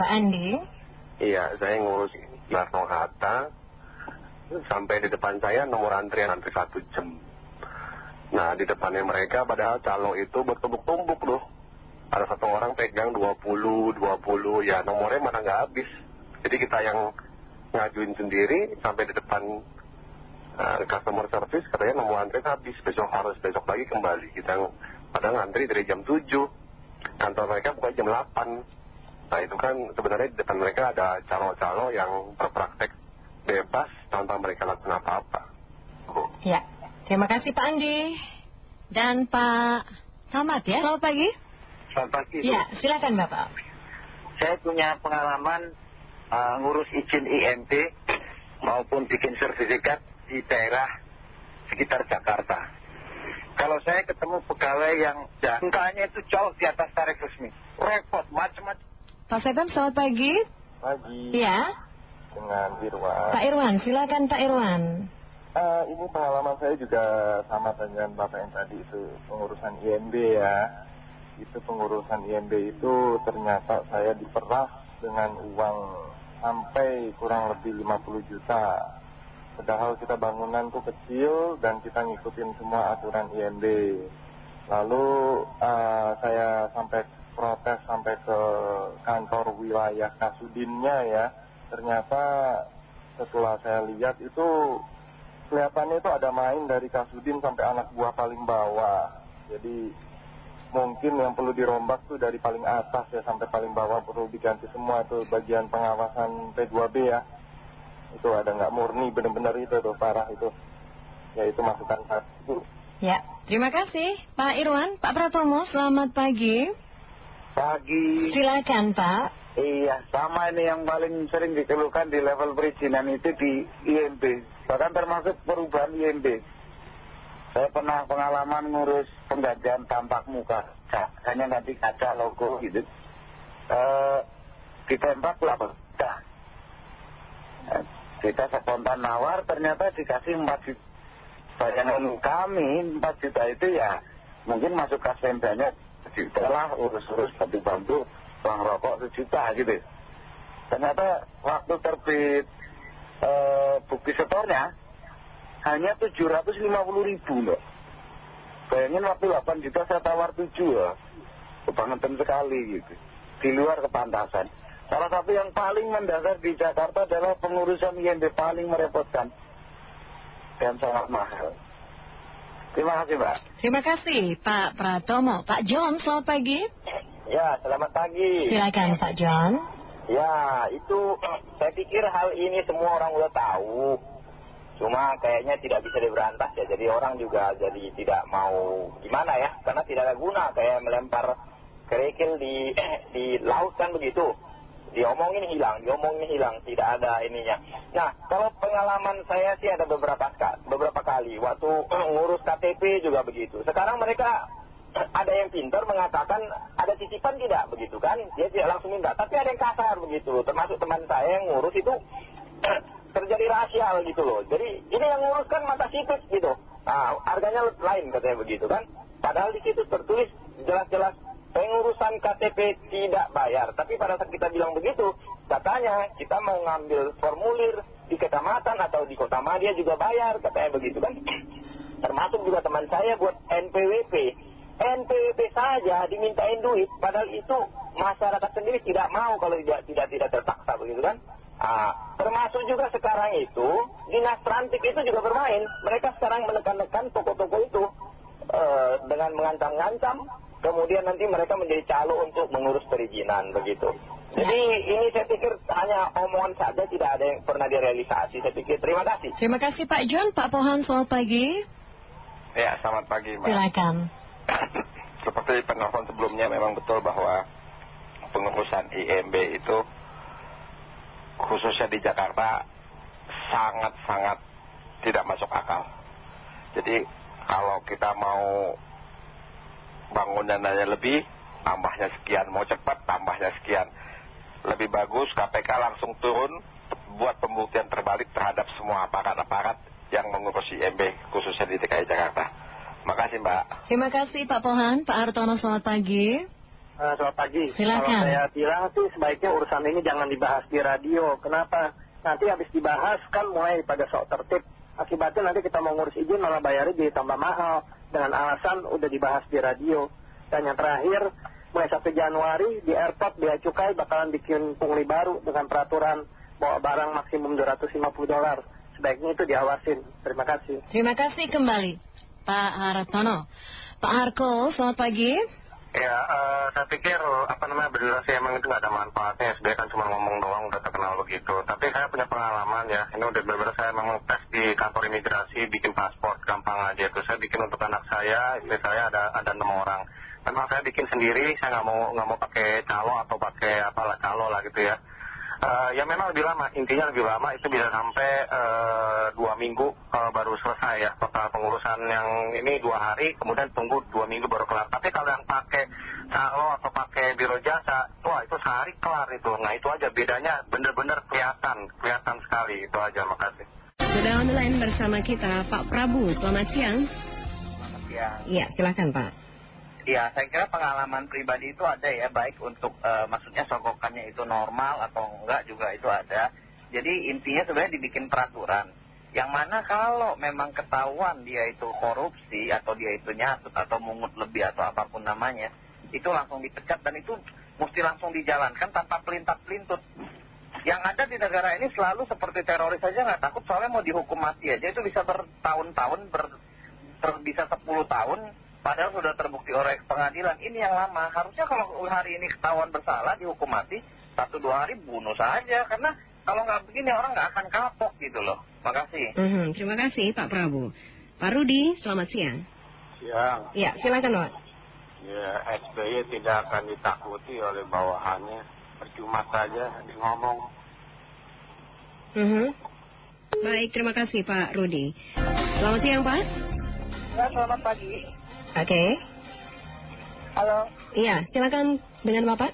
Pak Andi. Iya, saya ngurus Soekarno Hatta. Sampai di depan saya nomor antrian antri satu jam. Nah, di depannya mereka padahal calo itu bertumbuk-tumbuk loh. Ada satu orang pegang 20, 20, ya nomornya mana nggak habis. Jadi kita yang ngajuin sendiri sampai di depan uh, customer service katanya nomor antrian habis. Besok harus besok lagi kembali. Kita padahal ngantri dari jam 7. Kantor mereka bukan jam 8. Nah itu kan sebenarnya di depan mereka ada calo-calo yang berpraktek bebas tanpa mereka lakukan apa-apa. Ya, terima kasih Pak Andi. Dan Pak Samad ya, selamat pagi. Selamat pagi. Ya, silakan Bapak. Saya punya pengalaman uh, ngurus izin IMB maupun bikin sertifikat di daerah sekitar Jakarta. Kalau saya ketemu pegawai yang jangkanya itu jauh di atas tarif resmi, repot macam-macam. Pak Setem, selamat pagi. Pagi Ya, dengan Irwan. Pak Irwan, silakan Pak Irwan. Eh, ini pengalaman saya juga sama dengan Bapak yang tadi itu pengurusan IMB ya. Itu pengurusan IMB itu ternyata saya diperas dengan uang sampai kurang lebih 50 juta. Padahal kita bangunan tuh kecil dan kita ngikutin semua aturan IMB. Lalu eh, saya sampai protes sampai ke kantor wilayah Kasudinnya ya. Ternyata setelah saya lihat itu kelihatannya itu ada main dari Kasudin sampai anak buah paling bawah. Jadi mungkin yang perlu dirombak tuh dari paling atas ya sampai paling bawah perlu diganti semua tuh bagian pengawasan P2B ya. Itu ada nggak murni benar-benar itu tuh parah itu. Ya itu masukan satu. Ya, terima kasih Pak Irwan. Pak Pratomo, selamat pagi. Pagi. Silakan Pak. Iya, sama ini yang paling sering dikeluhkan di level perizinan itu di IMB. Bahkan termasuk perubahan IMB. Saya pernah pengalaman ngurus penggantian tampak muka. Hanya ganti kaca logo gitu. Eh, ditembak lah Nah, kita spontan nawar ternyata dikasih 4 juta. Bayangan kami 4 juta itu ya mungkin masuk kas pemdanya juta lah urus-urus batu bambu uang rokok sejuta gitu. Ternyata waktu terbit eh, bukti setornya hanya 750 ribu. Bayangin waktu 8 juta saya tawar 7 ya. Kebangetan sekali gitu. Di luar kepantasan. Salah satu yang paling mendasar di Jakarta adalah pengurusan IMB paling merepotkan. Dan sangat mahal. Terima kasih Mbak. Terima kasih Pak Pratomo. Pak John, selamat pagi. Ya, selamat pagi. Silakan Pak John. Ya, itu saya pikir hal ini semua orang udah tahu. Cuma kayaknya tidak bisa diberantas ya. Jadi orang juga jadi tidak mau gimana ya. Karena tidak ada guna kayak melempar kerikil di, di laut kan begitu. Diomongin hilang, diomongin hilang. Tidak ada ininya. Nah, kalau pengalaman saya sih ada beberapa, beberapa kali. Waktu ngurus KTP juga begitu. Sekarang mereka ada yang pintar mengatakan ada titipan tidak begitu kan dia tidak langsung minta tapi ada yang kasar begitu termasuk teman saya yang ngurus itu terjadi rasial gitu loh jadi ini yang ngurus kan mata sipit gitu nah harganya lain katanya begitu kan padahal di situ tertulis jelas-jelas pengurusan KTP tidak bayar tapi pada saat kita bilang begitu katanya kita mau ngambil formulir di kecamatan atau di kota Madia juga bayar katanya begitu kan termasuk juga teman saya buat NPWP NPWP saja dimintain duit, padahal itu masyarakat sendiri tidak mau kalau tidak tidak tidak terpaksa begitu kan. Ah, termasuk juga sekarang itu dinas transit itu juga bermain. Mereka sekarang menekan-nekan toko-toko itu eh, dengan mengancam-ngancam. Kemudian nanti mereka menjadi calo untuk mengurus perizinan begitu. Jadi ini saya pikir hanya omongan saja tidak ada yang pernah direalisasi. Saya pikir terima kasih. Terima kasih Pak John. Pak Pohan, selamat pagi. Ya, selamat pagi Mbak. Silakan. Seperti penelpon sebelumnya memang betul bahwa pengurusan IMB itu khususnya di Jakarta sangat-sangat tidak masuk akal. Jadi kalau kita mau bangunannya lebih, tambahnya sekian. Mau cepat, tambahnya sekian. Lebih bagus KPK langsung turun buat pembuktian terbalik terhadap semua aparat-aparat yang mengurus IMB khususnya di DKI Jakarta. Makasih Mbak. Terima kasih Pak Pohan. Pak Artono, selamat pagi. Eh, selamat pagi. Silakan. Kalau saya bilang sih sebaiknya urusan ini jangan dibahas di radio. Kenapa? Nanti habis dibahas kan mulai pada sok tertib. Akibatnya nanti kita mau ngurus izin malah bayarnya jadi tambah mahal. Dengan alasan udah dibahas di radio. Dan yang terakhir, mulai 1 Januari di airport Bea Cukai bakalan bikin pungli baru dengan peraturan bawa barang maksimum 250 dolar. Sebaiknya itu diawasin. Terima kasih. Terima kasih kembali Pak Hartono. Pak Harko, selamat pagi. Ya, eh, saya pikir apa namanya benar sih emang itu nggak ada manfaatnya. SBY kan cuma ngomong doang udah terkenal begitu. Tapi saya punya pengalaman ya. Ini udah benar saya memang tes di kantor imigrasi bikin paspor gampang aja itu. Saya bikin untuk anak saya, saya ada ada enam orang. Memang saya bikin sendiri. Saya nggak mau nggak mau pakai calo atau pakai apalah calo lah gitu ya. Eh, ya memang lebih lama, intinya lebih lama itu bisa sampai eh, dua minggu baru selesai ya. Total pengurusan yang ini dua hari kemudian tunggu dua minggu baru kelar. Tapi kalau yang pakai calo atau pakai biro jasa wah itu sehari kelar itu. Nah itu aja bedanya bener-bener kelihatan kelihatan sekali. Itu aja makasih. Sudah online bersama kita Pak Prabu, selamat siang. Ya, Iya, silakan Pak. Ya saya kira pengalaman pribadi itu ada ya, baik untuk eh, maksudnya sogokannya itu normal atau enggak juga itu ada. Jadi intinya sebenarnya dibikin peraturan. Yang mana kalau memang ketahuan dia itu korupsi atau dia itu nyatut atau mungut lebih atau apa pun namanya, itu langsung dipecat dan itu mesti langsung dijalankan tanpa pelintat-pelintut. Yang ada di negara ini selalu seperti teroris saja nggak takut soalnya mau dihukum mati aja itu bisa bertahun-tahun, ber, ter- bisa 10 tahun, padahal sudah terbukti oleh pengadilan. Ini yang lama. Harusnya kalau hari ini ketahuan bersalah dihukum mati, satu dua hari bunuh saja. Karena kalau nggak begini orang nggak akan kapok gitu loh. Makasih. Mhm, Terima kasih Pak Prabu. Pak Rudi, selamat siang. Siang. Iya, silakan Pak. Ya, SBY tidak akan ditakuti oleh bawahannya. Percuma saja di ngomong. Mhm. Baik, terima kasih Pak Rudi. Selamat siang Pak. Ya, selamat pagi. Oke. Halo, Iya, silakan dengan Bapak.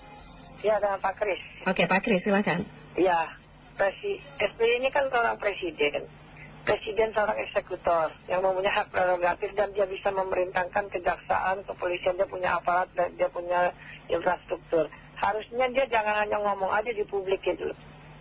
ya dengan Pak Kris. Oke, Pak Kris, silakan. Iya, presi, SBY ini kan seorang presiden. Presiden seorang eksekutor yang mempunyai hak prerogatif dan dia bisa memerintahkan kejaksaan, kepolisian, dia punya aparat, dan dia punya infrastruktur. Harusnya dia jangan hanya ngomong aja di publik gitu.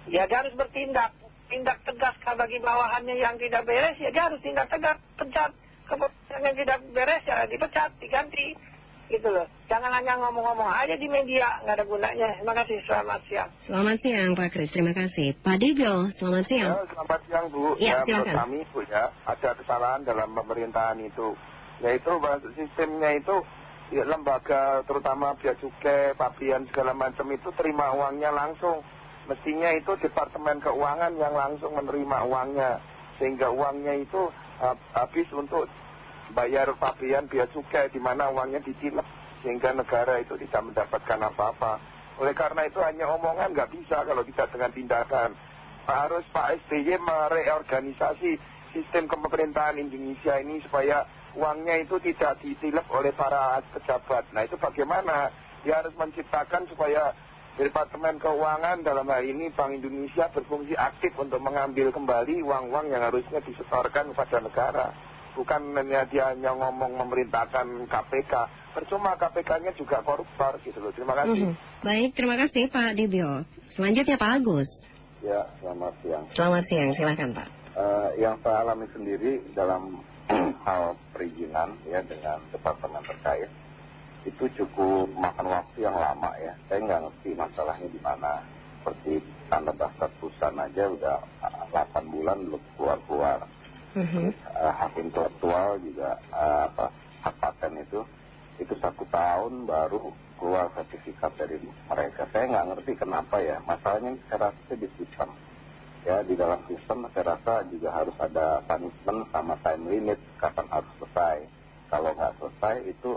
Ya dia harus bertindak, tindak tegas bagi bawahannya yang tidak beres, ya dia harus tindak tegas, pecat. Kepolisian yang tidak beres ya dipecat, diganti. Gitu loh. Jangan hanya ngomong-ngomong aja di media, nggak ada gunanya. Terima kasih, selamat siang. Selamat siang Pak Kris, terima kasih. Pak Dibyo, selamat siang. Ya, selamat siang Bu. Iya, ya, menurut silakan. kami Bu ya, ada kesalahan dalam pemerintahan itu. Yaitu sistemnya itu ya, lembaga terutama bea cukai, pabian segala macam itu terima uangnya langsung. Mestinya itu Departemen Keuangan yang langsung menerima uangnya. Sehingga uangnya itu habis untuk bayar pabean bea cukai di mana uangnya ditilep sehingga negara itu tidak mendapatkan apa-apa. Oleh karena itu hanya omongan nggak bisa kalau tidak dengan tindakan. Harus Pak SBY mereorganisasi sistem kepemerintahan Indonesia ini supaya uangnya itu tidak ditilep oleh para pejabat. Nah itu bagaimana? Dia harus menciptakan supaya Departemen Keuangan dalam hal ini Bank Indonesia berfungsi aktif untuk mengambil kembali uang-uang yang harusnya disetorkan kepada negara. Bukan hanya dia hanya ngomong memerintahkan KPK. Percuma KPK-nya juga koruptor gitu loh. Terima kasih. Mhm. Baik, terima kasih Pak Dibyo. Selanjutnya Pak Agus. Ya, selamat siang. Selamat siang, silakan Pak. Eh, yang saya alami sendiri dalam hal perizinan ya dengan departemen terkait itu cukup makan waktu yang lama ya. Saya nggak ngerti masalahnya di mana. Seperti tanda daftar perusahaan aja udah eh, 8 bulan belum keluar-keluar. Mhm. Terus eh, hak intelektual juga eh, apa hak paten itu itu satu tahun baru keluar sertifikat dari mereka. Saya nggak ngerti kenapa ya. Masalahnya saya rasa di sistem. Ya di dalam sistem saya rasa juga harus ada punishment sama time limit kapan harus selesai. Kalau nggak selesai itu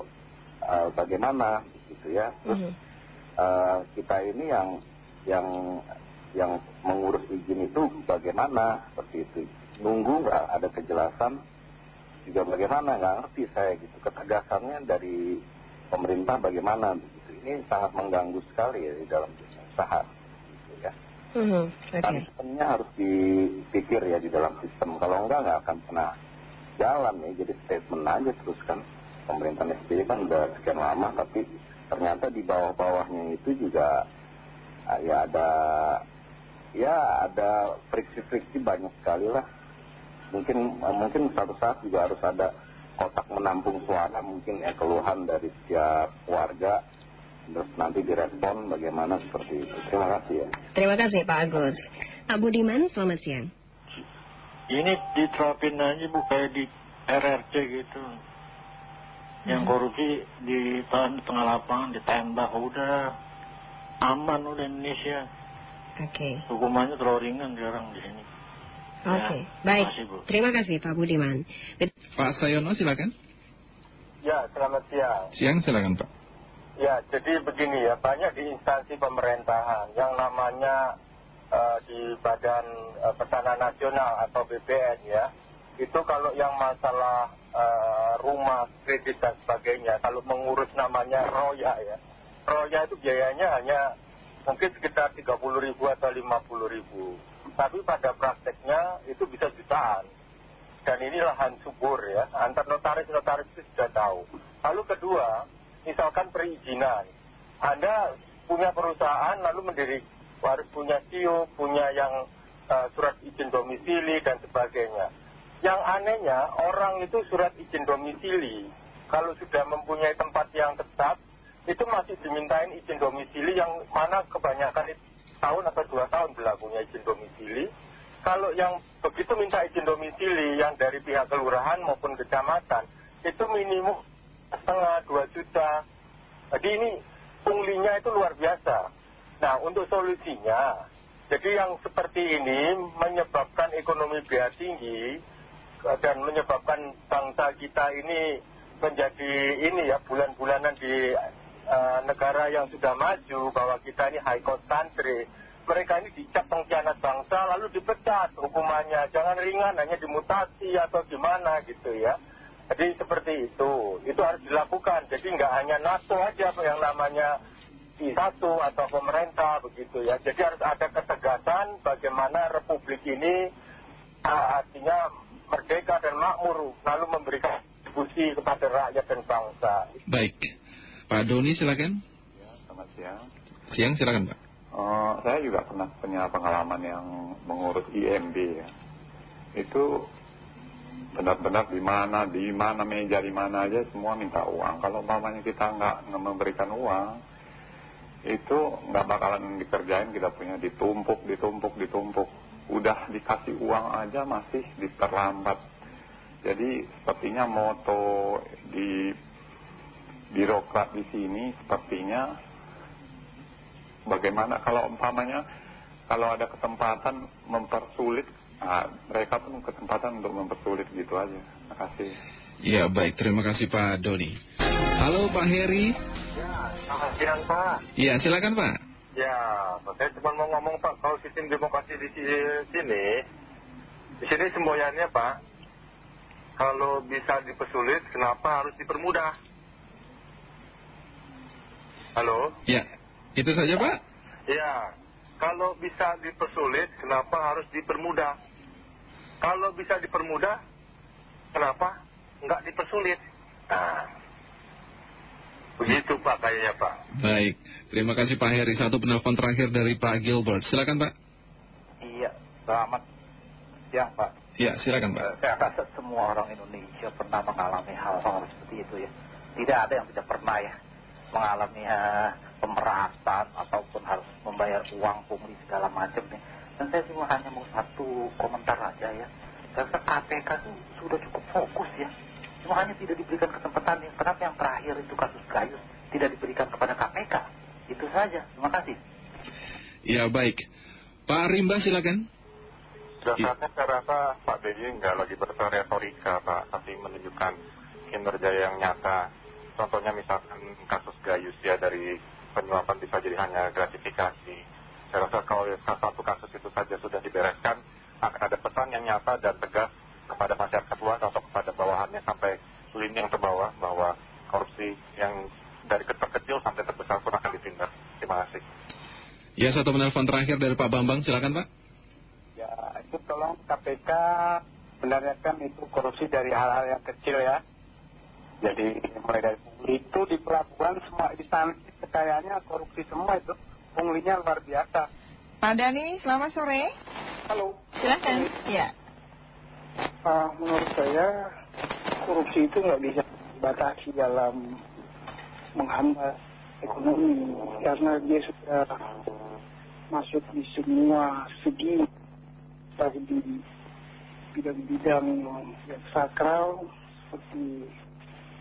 eh, bagaimana gitu ya. Terus eh, kita ini yang yang yang mengurus izin itu bagaimana seperti itu. Nunggu nggak ada kejelasan? Juga bagaimana? Nggak ngerti saya gitu. Ketegasannya dari pemerintah bagaimana begitu ini sangat mengganggu sekali ya di dalam usaha gitu ya. Oke. kan sistemnya harus dipikir ya di dalam sistem. Kalau enggak nggak akan pernah jalan ya. Jadi statement aja terus kan pemerintahan SBY kan udah sekian lama tapi ternyata di bawah-bawahnya itu juga ah, ya ada ya ada friksi-friksi banyak sekali lah mungkin mungkin suatu saat juga harus ada kotak menampung suara mungkin ya keluhan dari setiap warga terus nanti direspon bagaimana seperti itu terima kasih ya Terima kasih Pak Agus. Pak Budiman, selamat siang. Ini diterapin aja bu kayak di RRC gitu. Yang korupsi ditahan di tengah lapangan, ditembak, udah aman udah Indonesia. Oke, Hukumannya terlalu ringan sekarang di sini. oke. Ya, Baik, terima kasih, terima kasih Pak Budiman. Pak Sayono silakan. Ya, selamat siang. Siang silakan Pak. Ya, jadi begini ya, banyak di instansi pemerintahan yang namanya eh, di Badan Pesanan Nasional atau BPN ya, itu kalau yang masalah rumah, kredit dan sebagainya, kalau mengurus namanya roya ya, roya itu biayanya hanya mungkin sekitar 30 ribu atau 50 ribu. Tapi pada prakteknya itu bisa jutaan. Dan ini lahan subur ya, antar notaris-notaris itu sudah tahu. Lalu kedua, misalkan perizinan. Anda punya perusahaan lalu mendiri, harus punya SIO, punya yang eh, surat izin domisili dan sebagainya. Yang anehnya orang itu surat izin domisili, kalau sudah mempunyai tempat yang tetap, itu masih dimintain izin domisili yang mana kebanyakan tahun atau dua tahun berlakunya izin domisili. Kalau yang begitu minta izin domisili yang dari pihak kelurahan maupun kecamatan, itu minimum setengah dua juta. Jadi ini punglinya itu luar biasa. Nah untuk solusinya, jadi yang seperti ini menyebabkan ekonomi biaya tinggi dan menyebabkan bangsa kita ini menjadi ini ya bulan-bulanan di eh, negara yang sudah maju bahwa kita ini high cost country. Mereka ini dicap pengkhianat bangsa lalu dipecat hukumannya. Jangan ringan hanya dimutasi atau gimana gitu ya. Jadi seperti itu, itu harus dilakukan. Jadi nggak hanya NATO aja yang namanya I satu atau pemerintah begitu ya. Jadi harus ada ketegasan bagaimana republik ini ah, artinya merdeka dan makmur, lalu memberikan kontribusi kepada rakyat dan bangsa. Baik. Pak Doni silakan. ya selamat siang Siang silakan Pak. Eh, saya juga pernah punya pengalaman yang mengurus IMB ya. Itu benar-benar di mana, di mana meja, di mana aja semua minta uang. Kalau umpamanya kita nggak memberikan uang, itu nggak bakalan dikerjain. Kita punya ditumpuk, ditumpuk, ditumpuk. Udah dikasih uang aja masih diperlambat. Jadi sepertinya moto di birokrat di sini sepertinya bagaimana kalau umpamanya kalau ada kesempatan mempersulit nah, mereka pun kesempatan untuk mempersulit gitu aja terima kasih Ya baik, terima kasih Pak Doni. Halo Pak Heri. Ya, selamat siang Pak. Iya silakan Pak. Ya, saya cuma mau ngomong Pak, kalau sistem demokrasi di si- sini, di sini semboyannya Pak, kalau bisa dipersulit, kenapa harus dipermudah? Halo? Ya, itu saja Pak. Ya, kalau bisa dipersulit, kenapa harus dipermudah? Kalau bisa dipermudah, kenapa nggak dipersulit? Nah, begitu Pak kayaknya Pak. Baik, terima kasih Pak Heri. Satu penelpon terakhir dari Pak Gilbert. Silakan Pak. iya selamat siang Pak Ya, silakan Pak. Eh, saya rasa semua orang Indonesia pernah mengalami hal-hal seperti itu ya tidak ada yang tidak pernah ya mengalami eh, pemerasan ataupun harus membayar uang pungli segala macam nih dan saya cuma hanya mau satu komentar aja ya saya rasa KPK itu sudah cukup fokus ya cuma hanya tidak diberikan kesempatan ya kenapa yang terakhir itu kasus Gayus tidak diberikan kepada KPK itu saja terima kasih Ya baik. Pak Rimba silakan. Dasarnya saya rasa Pak BY nggak lagi berretorika Pak, tapi menunjukkan kinerja yang nyata. Contohnya misalkan kasus Gayus ya dari penyuapan bisa jadi hanya gratifikasi. Saya rasa kalau satu kasus itu saja sudah dibereskan, akan ada pesan yang nyata dan tegas kepada masyarakat luas atau kepada bawahannya sampai lini yang terbawah bahwa korupsi yang dari terkecil sampai terbesar pun akan ditindak. Terima kasih. Ya, satu penelpon terakhir dari Pak Bambang. Silakan Pak. ya itu tolong KPK benarkan itu korupsi dari hal-hal yang kecil ya Jadi mulai dari pungli itu di pelabuhan semua instansi kekayaannya korupsi semua itu. Punglinya luar biasa. Pak Dani, selamat sore. Halo. Silahkan. Ya. Ah, menurut saya korupsi itu nggak bisa dibatasi dalam menghambat ekonomi. Karena dia sudah masuk di semua segi baik di bidang-bidang yang sakral seperti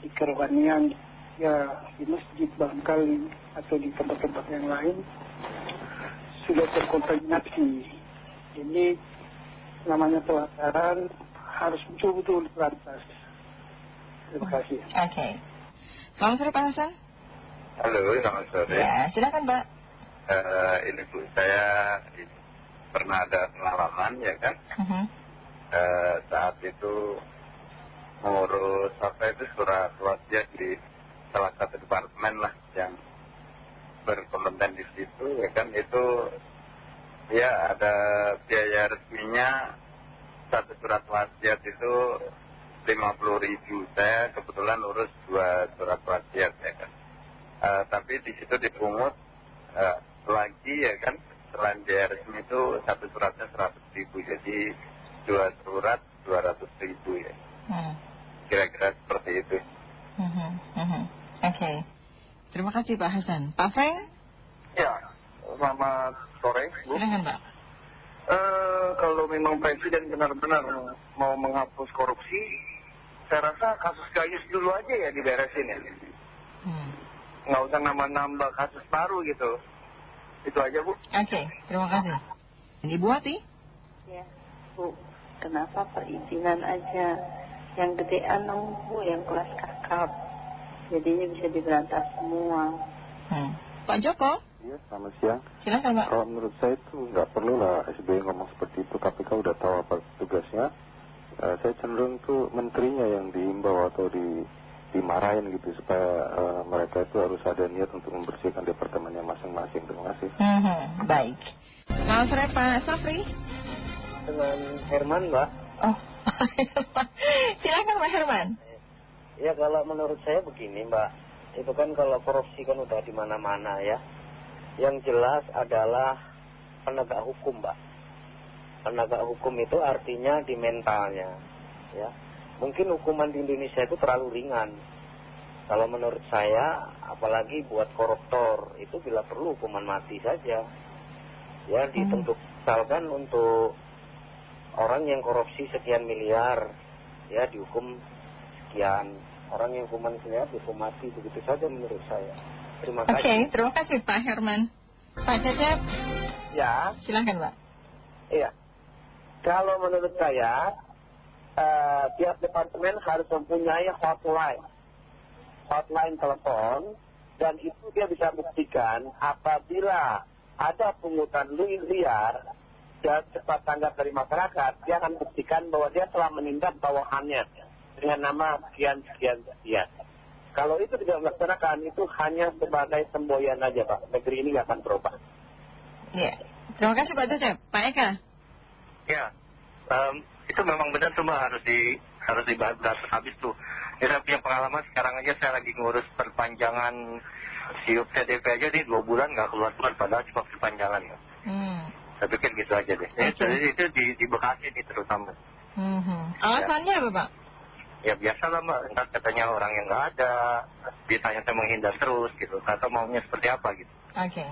di kerohanian ya di masjid barangkali atau di tempat-tempat yang lain sudah terkontaminasi. Jadi namanya pelanggaran harus betul-betul diberantas terima kasih Oke. Selamat sore Pak Hasan. Halo, selamat sore. Ya, silakan Pak. Eh, ini Bu, saya pernah ada pengalaman ya kan. Mhm. Eh, saat itu mengurus apa itu surat wasiat di salah satu departemen lah yang berkompeten di situ ya kan itu ya ada biaya resminya satu surat wasiat itu 50 ribu saya kebetulan urus dua surat wasiat ya kan Eh, tapi di situ dipungut eh, lagi ya kan selain biaya resmi itu satu suratnya 100 ribu jadi dua surat 200 ribu ya Hmm. kira-kira seperti itu Mhm, mhm. Oke. Terima kasih Pak Hasan. Pak Frank, Ya, selamat sore, Bu. silakan Pak. Eh, kalau memang presiden benar-benar mau menghapus korupsi, saya rasa kasus gayus dulu aja ya diberesin ya. Hmm. Nggak usah nambah-nambah kasus baru gitu. Itu aja, Bu. Oke, terima kasih. Ini Bu Wati. Ya, Bu, kenapa perizinan aja yang gedean dong Bu, yang kelas kakap. Jadinya bisa diberantas semua. Hmm. Pak Joko, Iya, selamat siang. silakan Pak. Kalau menurut saya itu nggak perlu lah SBY ngomong seperti itu. KPK udah tahu apa tugasnya. Eh, saya cenderung tuh menterinya yang diimbau atau di, dimarahin gitu supaya eh, mereka itu harus ada niat untuk membersihkan departemennya masing-masing. Terima kasih. Mhm, Baik. Selamat sore Pak Safri. Dengan Herman, Mbak. Oh, silakan Pak Herman. Ya kalau menurut saya begini Mbak, itu kan kalau korupsi kan udah di mana-mana ya. Yang jelas adalah penegak hukum Mbak. Penegak hukum itu artinya di mentalnya, ya. Mungkin hukuman di Indonesia itu terlalu ringan. Kalau menurut saya, apalagi buat koruptor itu bila perlu hukuman mati saja. Ya ditentuk misalkan untuk orang yang korupsi sekian miliar, ya dihukum sekian. Orang yang hukuman sekian dihukum mati begitu saja menurut saya. Terima Oke, kasih. terima kasih Pak Herman. Pak Cecep, Ya, silakan Pak. iya. Kalau menurut saya, eh, tiap departemen harus mempunyai hotline. Hotline telepon, dan itu dia bisa buktikan apabila ada pungutan li- liar dan cepat tanggap dari masyarakat, dia akan buktikan bahwa dia telah menindak bawahannya dengan nama sekian, sekian, sekian. Kalau itu tidak dilaksanakan, itu hanya sebagai semboyan aja Pak. Negeri ini nggak akan berubah. Ya, terima kasih Pak Cecep. Pak Eka. Ya, itu memang benar tuh Mbak harus di harus dibahas habis tuh. Ya, saya punya pengalaman sekarang aja saya lagi ngurus perpanjangan siup CDP aja di dua bulan nggak keluar keluar padahal cuma perpanjangan ya. Hmm. Saya pikir gitu aja deh. Ya, Oke. jadi itu di, di Bekasi nih terutama. Mhm. Alasannya apa Pak? Ya biasa lah Mbak, ntar katanya orang yang nggak ada, ditanya saya menghindar terus gitu, atau maunya seperti apa gitu. Oke.